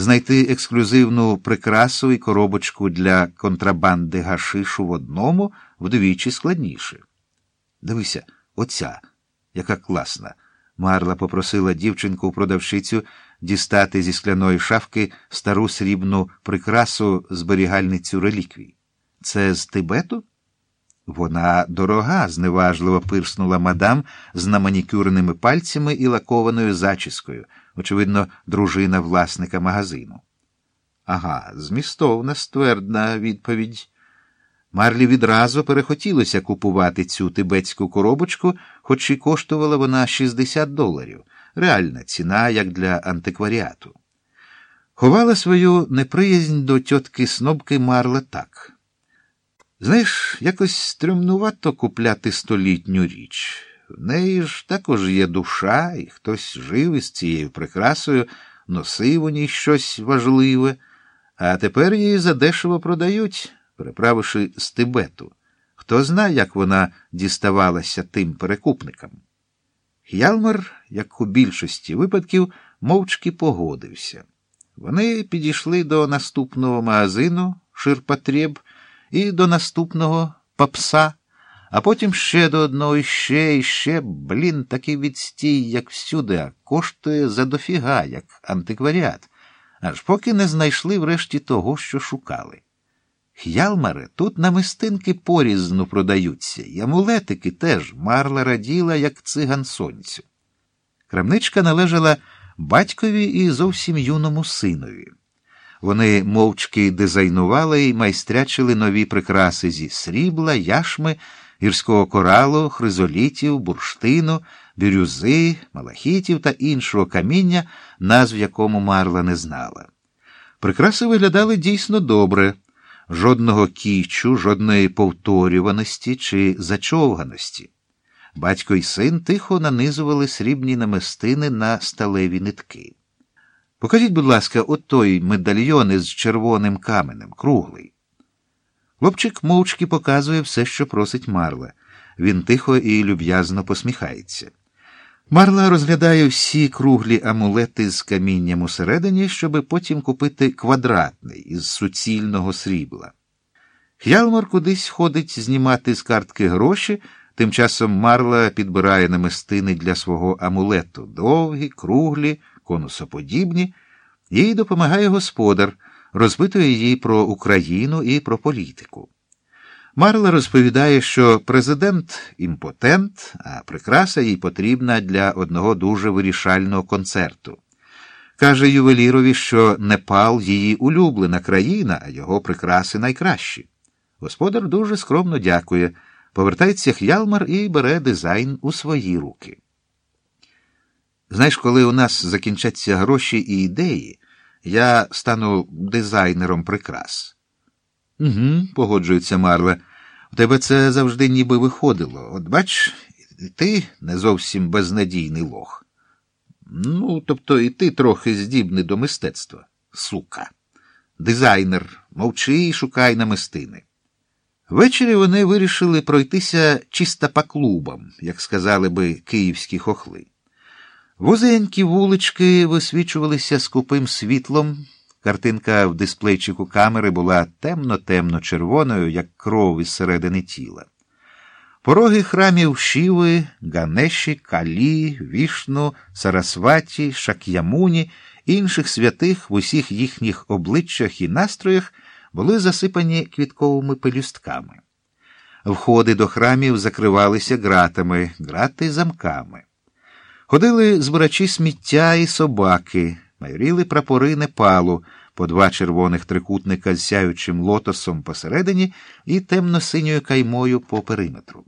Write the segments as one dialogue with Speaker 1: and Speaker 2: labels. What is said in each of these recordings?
Speaker 1: знайти ексклюзивну прикрасу і коробочку для контрабанди гашишу в одному вдвічі складніше. Дивися, оця, яка класна. Марла попросила дівчинку продавщицю дістати зі скляної шафки стару срібну прикрасу зберігальницю реліквій. Це з Тибету? Вона дорога, зневажливо пирснула мадам з наманікюреними пальцями і лакованою зачіскою, очевидно, дружина власника магазину. Ага, змістовна, ствердна відповідь. Марлі відразу перехотілося купувати цю тибетську коробочку, хоч і коштувала вона 60 доларів, реальна ціна, як для антикваріату. Ховала свою неприязнь до тьотки снобки Марла так. Знаєш, якось стрімнувато купляти столітню річ. В неї ж також є душа, і хтось жив із цією прикрасою, носив у ній щось важливе, а тепер її задешево продають, переправивши з Тибету. Хто знає, як вона діставалася тим перекупникам. Х'ялмар, як у більшості випадків, мовчки погодився. Вони підійшли до наступного магазину Ширпотреб і до наступного папса, а потім ще до одного і ще, і ще, блін, такий відстій, як всюди, а коштує задофіга, як антикваріат, аж поки не знайшли врешті того, що шукали. Х'ялмари тут намистинки порізну продаються, і амулетики теж марла раділа, як циган сонцю. Крамничка належала батькові і зовсім юному синові. Вони мовчки дизайнували і майстрячили нові прикраси зі срібла, яшми, гірського коралу, хризолітів, бурштину, бірюзи, малахітів та іншого каміння, назв якому Марла не знала. Прикраси виглядали дійсно добре, жодного кічу, жодної повторюваності чи зачовганості. Батько й син тихо нанизували срібні намистини на сталеві нитки. Покажіть, будь ласка, отой медальйон із червоним каменем, круглий. Хлопчик мовчки показує все, що просить Марла. Він тихо і люб'язно посміхається. Марла розглядає всі круглі амулети з камінням усередині, щоби потім купити квадратний із суцільного срібла. Х'ялмар кудись ходить знімати з картки гроші, тим часом Марла підбирає намистини для свого амулету довгі, круглі, конусоподібні, їй допомагає господар, розпитує її про Україну і про політику. Марла розповідає, що президент імпотент, а прикраса їй потрібна для одного дуже вирішального концерту. Каже ювелірові, що Непал її улюблена країна, а його прикраси найкращі. Господар дуже скромно дякує. Повертається Х'ялмар і бере дизайн у свої руки. Знаєш, коли у нас закінчаться гроші і ідеї, я стану дизайнером прикрас. Угу, погоджується Марла. У тебе це завжди ніби виходило. От бач, ти не зовсім безнадійний лох. Ну, тобто і ти трохи здібний до мистецтва, сука. Дизайнер, мовчи і шукай намистини. Ввечері вони вирішили пройтися чисто по клубам, як сказали би київські хохли. Вузенькі вулички висвічувалися скупим світлом. Картинка в дисплейчику камери була темно-темно червоною, як кров із середини тіла. Пороги храмів Шіви, Ганеші, Калі, Вішну, Сарасваті, Шак'ямуні, інших святих в усіх їхніх обличчях і настроях були засипані квітковими пелюстками. Входи до храмів закривалися ґратами, грати замками. Ходили збирачі сміття і собаки, майоріли прапори Непалу, по два червоних трикутника з сяючим лотосом посередині і темно-синьою каймою по периметру.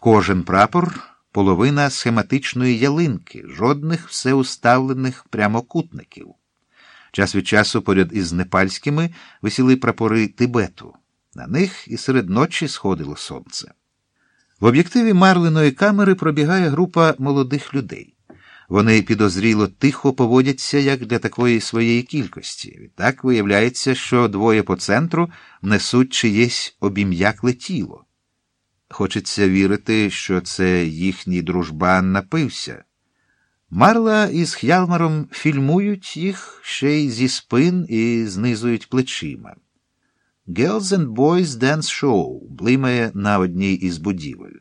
Speaker 1: Кожен прапор половина схематичної ялинки, жодних всеуставлених прямокутників. Час від часу поряд із непальськими висіли прапори Тибету. На них і серед ночі сходило сонце. В об'єктиві Марлиної камери пробігає група молодих людей. Вони підозріло тихо поводяться як для такої своєї кількості. Відтак виявляється, що двоє по центру несуть чиєсь обім'якле тіло. Хочеться вірити, що це їхній дружбан напився. Марла із Х'ялмаром фільмують їх ще й зі спин і знизують плечима. Girls and Boys Dance Show блимає на одній із будівель.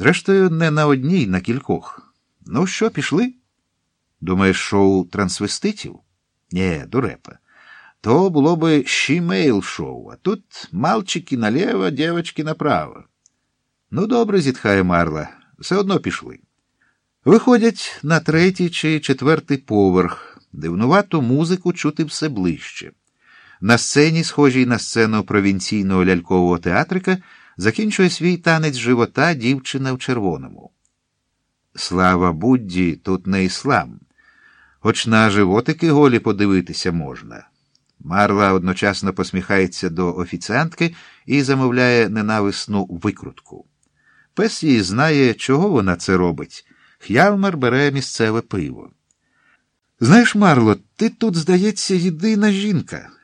Speaker 1: Зрештою, не на одній, на кількох. Ну що, пішли? Думаєш, шоу трансвеститів? Нє, дурепа. То було би щімейл шоу, а тут мальчики наліво, дівчатки направо. Ну, добре, зітхає Марла, все одно пішли. Виходять на третій чи четвертий поверх, дивнувату музику чути все ближче. На сцені, схожій на сцену провінційного лялькового театрика, закінчує свій танець живота дівчина в червоному. Слава Будді, тут не іслам. Хоч на животики голі подивитися можна. Марла одночасно посміхається до офіціантки і замовляє ненависну викрутку. Пес її знає, чого вона це робить. Х'ялмар бере місцеве пиво. Знаєш, Марло, ти тут, здається, єдина жінка.